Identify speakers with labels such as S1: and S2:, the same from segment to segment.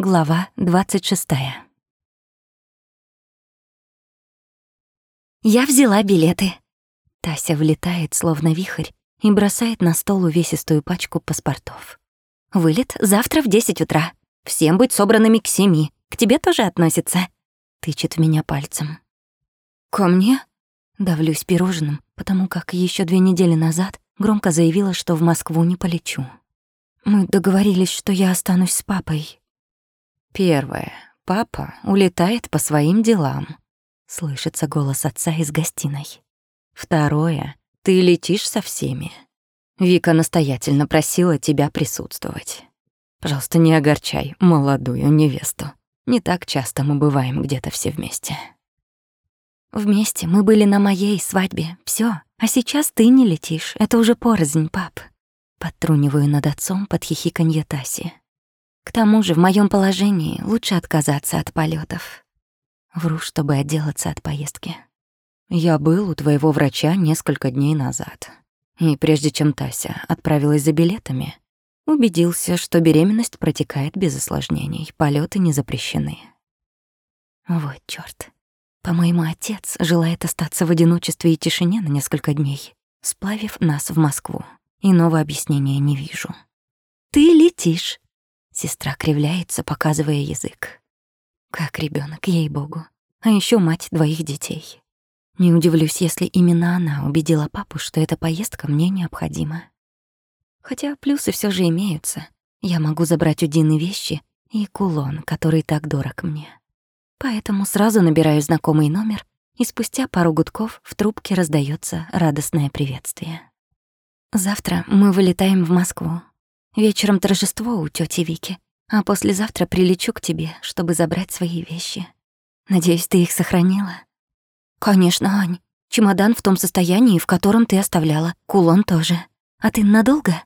S1: Глава 26. Я взяла билеты. Тася влетает, словно вихрь, и бросает на стол увесистую пачку паспортов. Вылет завтра в 10 утра. Всем быть собранными к семи. К тебе тоже относится. Тычет в меня пальцем. Ко мне? Давлюсь пирожным, потому как еще две недели назад громко заявила, что в Москву не полечу. Мы договорились, что я останусь с папой.
S2: Первое. Папа улетает по своим делам. Слышится голос отца из гостиной. Второе. Ты летишь со всеми. Вика настоятельно просила тебя присутствовать. Пожалуйста, не огорчай молодую невесту. Не так часто мы бываем где-то все вместе.
S1: Вместе мы были на моей свадьбе. Все. А сейчас ты не летишь. Это уже порознь, пап. Подтруниваю над отцом под хихиканье Таси. К тому же в моем положении лучше отказаться от полетов. Вру, чтобы отделаться от поездки.
S2: Я был у твоего врача несколько дней назад. И прежде чем Тася отправилась за билетами, убедился, что беременность протекает без осложнений, полеты не запрещены.
S1: Вот чёрт. По-моему, отец желает остаться в одиночестве и тишине на несколько дней, сплавив нас в Москву. Иного объяснения не вижу. «Ты летишь!» Сестра кривляется, показывая язык. Как ребенок, ей-богу. А еще мать двоих детей. Не удивлюсь, если именно она убедила папу, что эта поездка мне необходима. Хотя плюсы все же имеются. Я могу забрать у Дины вещи и кулон, который так дорог мне. Поэтому сразу набираю знакомый номер, и спустя пару гудков в трубке раздается радостное приветствие. Завтра мы вылетаем в Москву. Вечером торжество у тети Вики, а послезавтра прилечу к тебе, чтобы забрать свои вещи. Надеюсь, ты их сохранила? Конечно, Ань. Чемодан в том состоянии, в котором ты оставляла. Кулон тоже. А ты надолго?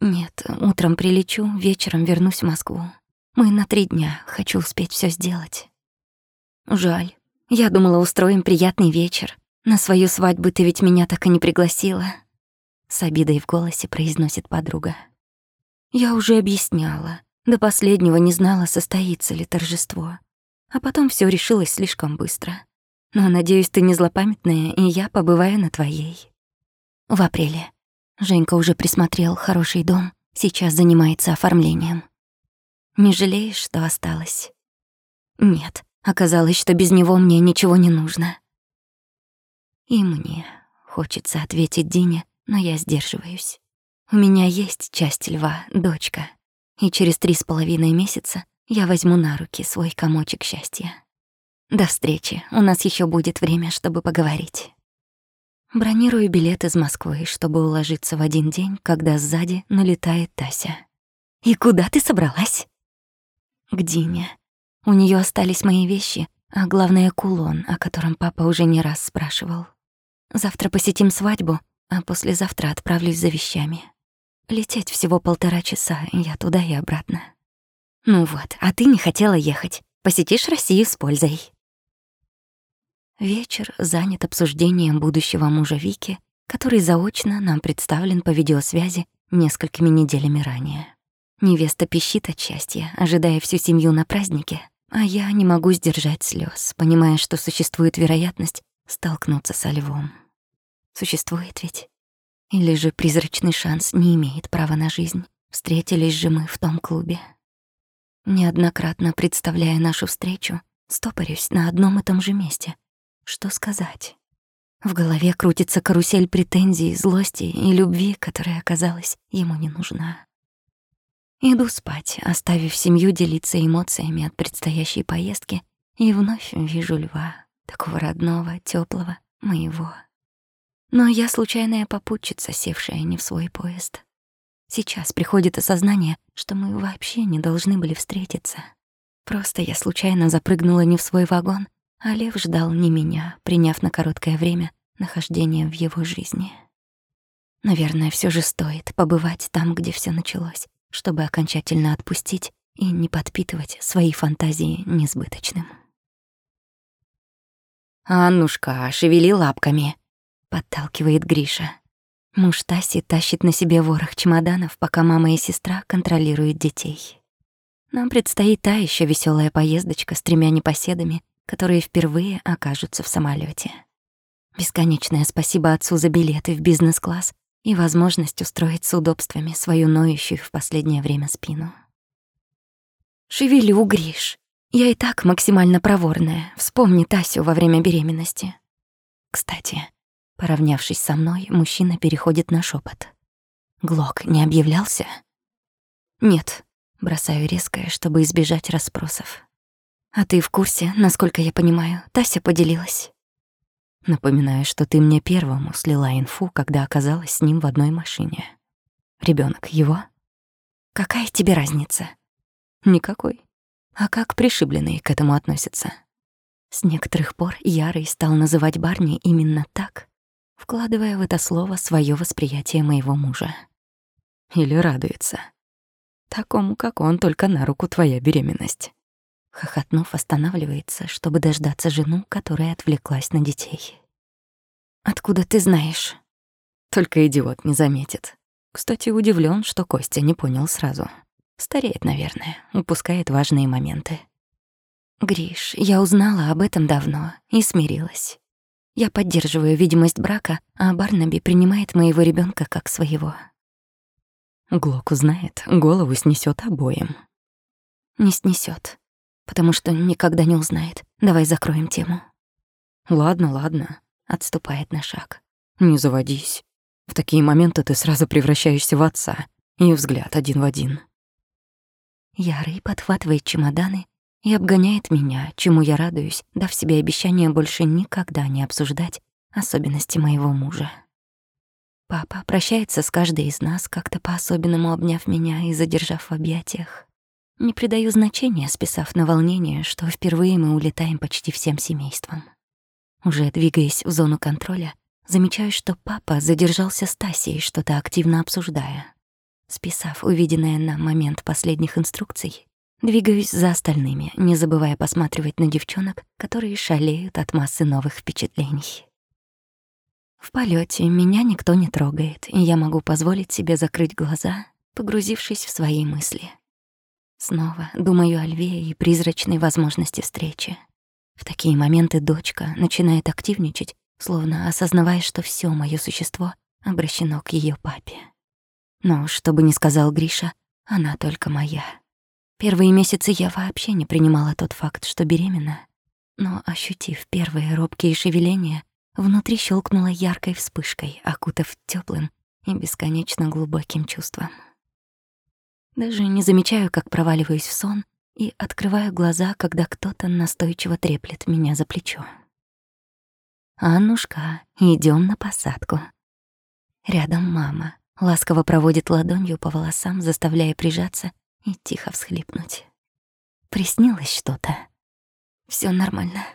S1: Нет, утром прилечу, вечером вернусь в Москву. Мы на три дня, хочу успеть все сделать. Жаль. Я думала, устроим приятный вечер. На свою свадьбу ты ведь меня так и не пригласила. С обидой в голосе произносит подруга. Я уже объясняла. До последнего не знала, состоится ли торжество. А потом все решилось слишком быстро. Но, надеюсь, ты не злопамятная, и я побываю на твоей. В апреле. Женька уже присмотрел хороший дом, сейчас занимается оформлением. Не жалеешь, что осталось? Нет, оказалось, что без него мне ничего не нужно. И мне хочется ответить Дине, но я сдерживаюсь. У меня есть часть льва, дочка, и через три с половиной месяца я возьму на руки свой комочек счастья. До встречи, у нас еще будет время, чтобы поговорить. Бронирую билет из Москвы, чтобы уложиться в один день, когда сзади налетает Тася. «И куда ты собралась?» «К Дине. У нее остались мои вещи, а главное — кулон, о котором папа уже не раз спрашивал. Завтра посетим свадьбу, а послезавтра отправлюсь за вещами. Лететь всего полтора часа, я туда и обратно. Ну вот, а ты не хотела ехать. Посетишь Россию с пользой. Вечер занят обсуждением будущего мужа Вики, который заочно нам представлен по видеосвязи несколькими неделями ранее. Невеста пищит от счастья, ожидая всю семью на празднике, а я не могу сдержать слез, понимая, что существует вероятность столкнуться со львом. Существует ведь? Или же призрачный шанс не имеет права на жизнь? Встретились же мы в том клубе. Неоднократно представляя нашу встречу, стопорюсь на одном и том же месте. Что сказать? В голове крутится карусель претензий, злости и любви, которая оказалась ему не нужна. Иду спать, оставив семью делиться эмоциями от предстоящей поездки, и вновь вижу льва, такого родного, теплого, моего. Но я случайная попутчица, севшая не в свой поезд. Сейчас приходит осознание, что мы вообще не должны были встретиться. Просто я случайно запрыгнула не в свой вагон, а Лев ждал не меня, приняв на короткое время нахождение в его жизни. Наверное, все же стоит побывать там, где все началось, чтобы окончательно отпустить и не подпитывать свои фантазии несбыточным.
S2: «Аннушка, шевели лапками»,
S1: подталкивает Гриша. Муж Таси тащит на себе ворох чемоданов, пока мама и сестра контролируют детей. Нам предстоит та еще веселая поездочка с тремя непоседами, которые впервые окажутся в самолете. Бесконечное спасибо отцу за билеты в бизнес-класс и возможность устроить с удобствами свою ноющую в последнее время спину. «Шевелю, Гриш. Я и так максимально проворная. Вспомни Тасю во время беременности». Кстати, поравнявшись со мной, мужчина переходит на шепот. «Глок не объявлялся?» «Нет», — бросаю резкое, чтобы избежать расспросов. «А ты в курсе, насколько я понимаю, Тася поделилась?» Напоминаю, что ты мне первому слила инфу, когда оказалась с ним в одной машине. Ребенок его? Какая тебе разница? Никакой. А как пришибленные к этому относятся? С некоторых пор Ярый стал называть Барни именно так, вкладывая в это слово свое восприятие моего мужа. Или радуется. Такому, как он, только на руку твоя беременность. Хохотнув, останавливается, чтобы дождаться жену, которая отвлеклась на детей. «Откуда ты знаешь?» Только идиот не заметит. Кстати, удивлен, что Костя не понял сразу. Стареет, наверное, упускает важные моменты. «Гриш, я узнала об этом давно и смирилась. Я поддерживаю видимость брака, а Барнаби принимает моего ребенка как своего». Глок узнает, голову снесет обоим. Не снесет потому что никогда не узнает. Давай закроем тему. Ладно, ладно, отступает на шаг. Не заводись. В такие моменты ты сразу превращаешься в отца, и взгляд один в один. Ярый подхватывает чемоданы и обгоняет меня, чему я радуюсь, дав себе обещание больше никогда не обсуждать особенности моего мужа. Папа прощается с каждой из нас, как-то по-особенному обняв меня и задержав в объятиях. Не придаю значения, списав на волнение, что впервые мы улетаем почти всем семейством. Уже двигаясь в зону контроля, замечаю, что папа задержался с Тасей, что-то активно обсуждая. Списав увиденное на момент последних инструкций, двигаюсь за остальными, не забывая посматривать на девчонок, которые шалеют от массы новых впечатлений. В полете меня никто не трогает, и я могу позволить себе закрыть глаза, погрузившись в свои мысли. Снова думаю о льве и призрачной возможности встречи. В такие моменты дочка начинает активничать, словно осознавая, что все мое существо обращено к ее папе. Но, что бы ни сказал Гриша, она только моя. Первые месяцы я вообще не принимала тот факт, что беременна. Но, ощутив первые робкие шевеления, внутри щелкнула яркой вспышкой, окутав теплым и бесконечно глубоким чувством. Даже не замечаю, как проваливаюсь в сон и открываю глаза, когда кто-то настойчиво треплет меня за плечо. «Аннушка, идем на посадку». Рядом мама ласково проводит ладонью по волосам, заставляя прижаться и тихо всхлипнуть. Приснилось что-то. Все нормально.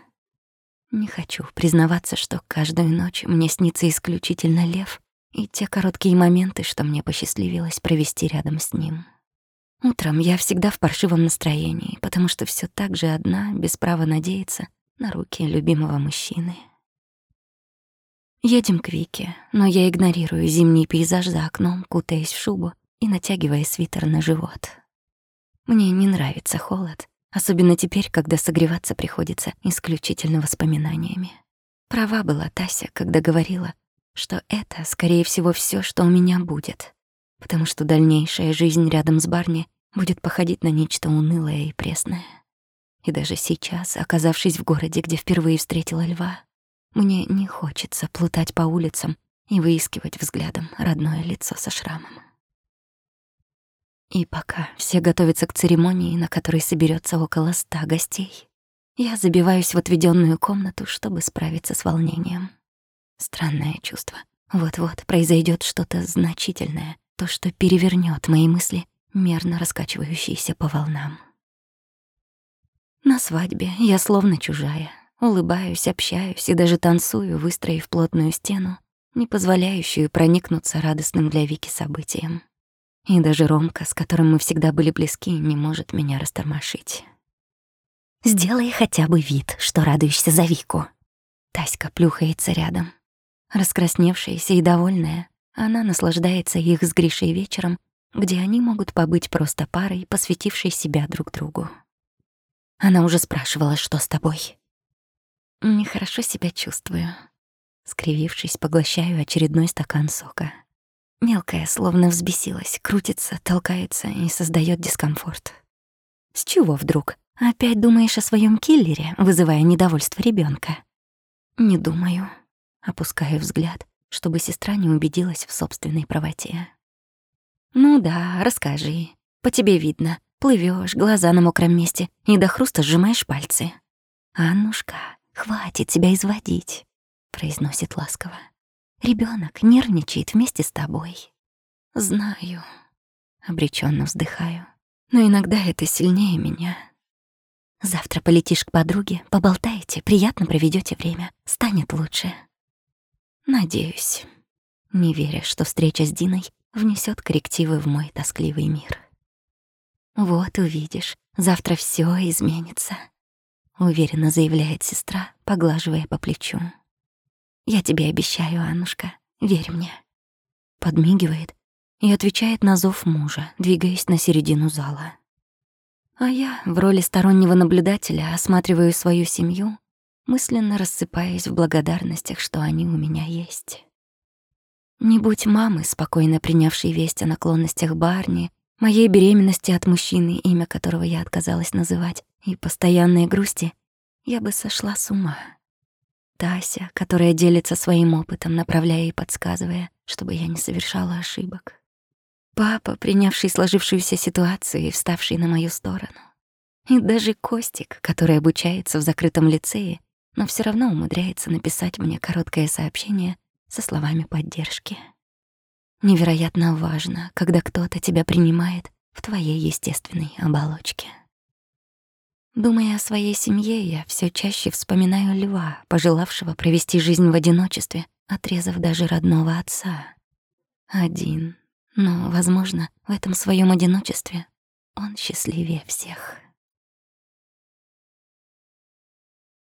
S1: Не хочу признаваться, что каждую ночь мне снится исключительно лев и те короткие моменты, что мне посчастливилось провести рядом с ним. Утром я всегда в паршивом настроении, потому что все так же одна, без права надеяться на руки любимого мужчины. Едем к Вике, но я игнорирую зимний пейзаж за окном, кутаясь в шубу и натягивая свитер на живот. Мне не нравится холод, особенно теперь, когда согреваться приходится исключительно воспоминаниями. Права была Тася, когда говорила, что это, скорее всего, все, что у меня будет потому что дальнейшая жизнь рядом с Барни будет походить на нечто унылое и пресное. И даже сейчас, оказавшись в городе, где впервые встретила льва, мне не хочется плутать по улицам и выискивать взглядом родное лицо со шрамом. И пока все готовятся к церемонии, на которой соберется около ста гостей, я забиваюсь в отведенную комнату, чтобы справиться с волнением. Странное чувство. Вот-вот произойдет что-то значительное, то, что перевернет мои мысли, мерно раскачивающиеся по волнам. На свадьбе я словно чужая, улыбаюсь, общаюсь и даже танцую, выстроив плотную стену, не позволяющую проникнуться радостным для Вики событием. И даже Ромка, с которым мы всегда были близки, не может меня растормошить. «Сделай хотя бы вид, что радуешься за Вику». Таська плюхается рядом. Раскрасневшаяся и довольная, она наслаждается их с Гришей вечером где они могут побыть просто парой, посвятившей себя друг другу. Она уже спрашивала, что с тобой. Нехорошо себя чувствую. Скривившись, поглощаю очередной стакан сока. Мелкая, словно взбесилась, крутится, толкается и создает дискомфорт. С чего вдруг? Опять думаешь о своем киллере, вызывая недовольство ребенка? Не думаю. Опускаю взгляд, чтобы сестра не убедилась в собственной правоте. Ну да, расскажи. По тебе видно. Плывешь, глаза на мокром месте и до хруста сжимаешь пальцы. Аннушка, хватит себя изводить, произносит ласково. Ребенок нервничает вместе с тобой. Знаю. Обреченно вздыхаю. Но иногда это сильнее меня. Завтра полетишь к подруге, поболтаете, приятно проведете время. Станет лучше. Надеюсь. Не веря, что встреча с Диной внесет коррективы в мой тоскливый мир. Вот увидишь, завтра все изменится. Уверенно заявляет сестра, поглаживая по плечу. Я тебе обещаю, Аннушка, верь мне. Подмигивает и отвечает на зов мужа, двигаясь на середину зала. А я в роли стороннего наблюдателя осматриваю свою семью, мысленно рассыпаясь в благодарностях, что они у меня есть. Не будь мамы, спокойно принявшей весть о наклонностях Барни, моей беременности от мужчины, имя которого я отказалась называть, и постоянной грусти, я бы сошла с ума. Тася, которая делится своим опытом, направляя и подсказывая, чтобы я не совершала ошибок. Папа, принявший сложившуюся ситуацию и вставший на мою сторону. И даже Костик, который обучается в закрытом лицее, но все равно умудряется написать мне короткое сообщение со словами поддержки. Невероятно важно, когда кто-то тебя принимает в твоей естественной оболочке. Думая о своей семье, я все чаще вспоминаю льва, пожелавшего провести жизнь в одиночестве, отрезав даже родного отца. Один. Но, возможно, в этом своем одиночестве он счастливее всех.